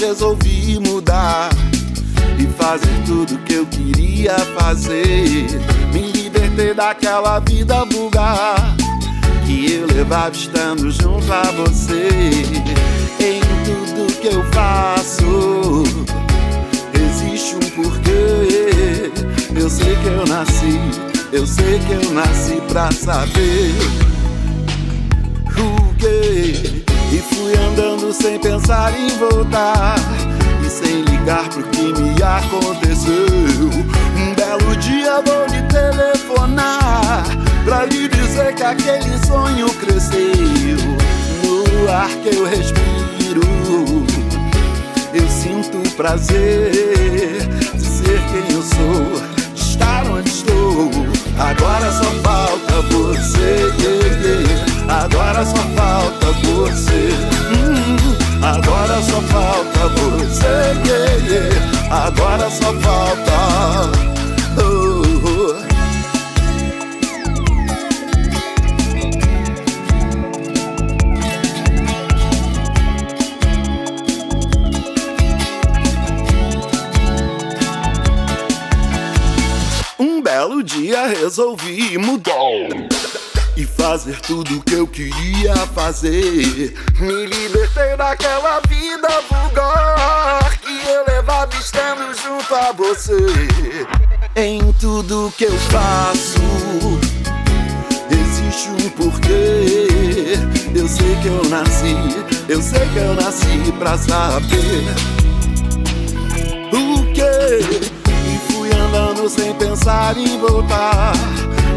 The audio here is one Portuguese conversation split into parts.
Resolvi mudar e fazer tudo que eu queria fazer. Me libertei daquela vida vulgar que levava estando junto a você. Em tudo que eu faço, existe um porquê. Eu sei que eu nasci, eu sei que eu nasci pra saber o quê. E fui andando sem pensar em voltar E sem ligar pro que me aconteceu Um belo dia vou lhe telefonar Pra lhe dizer que aquele sonho cresceu No ar que eu respiro Eu sinto prazer De ser quem eu sou De estar onde estou Agora só falta você. Agora só falta você. Hum, agora só falta você. Agora só falta. Belo dia resolvi mudar e fazer tudo o que eu queria fazer. Me libertei daquela vida vulgar que eu levava estando junto a você. Em tudo que eu faço, existe um porquê. Eu sei que eu nasci, eu sei que eu nasci pra saber o que. Pensar em voltar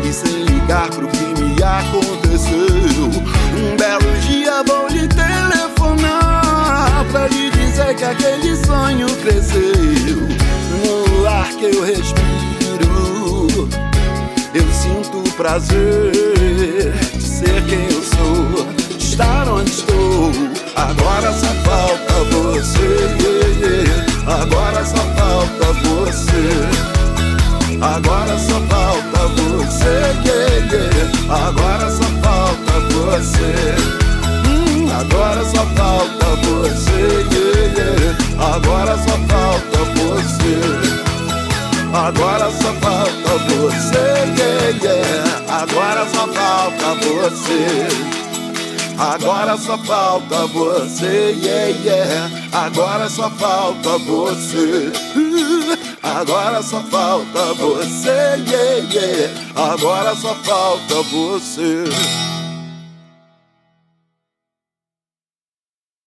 e sem ligar pro que me aconteceu. Um belo dia vou lhe telefonar pra lhe dizer que aquele sonho cresceu. No ar que eu respiro, eu sinto prazer de ser quem eu sou, de estar onde estou. Agora só falta só falta você, agora só falta você. Agora só falta você, agora só falta você. Agora só falta você, agora só falta você. Agora só falta você, yeah, yeah. Agora só falta você. Agora só falta você, yeah, yeah. Agora só falta você.